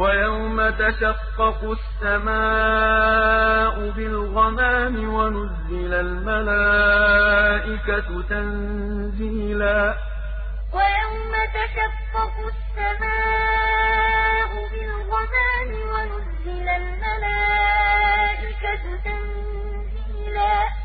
وَيَوْمَ تَشَقَّقُ السَّمَاءُ بِالْغَمَامِ وَنُزِّلَ الْمَلَائِكَةُ تَنزِيلًا